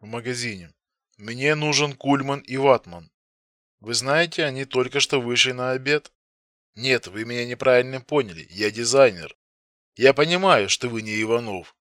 в магазине. Мне нужен Кульман и Ватман. Вы знаете, они только что вышли на обед. Нет, вы меня неправильно поняли. Я дизайнер. Я понимаю, что вы не Иванов.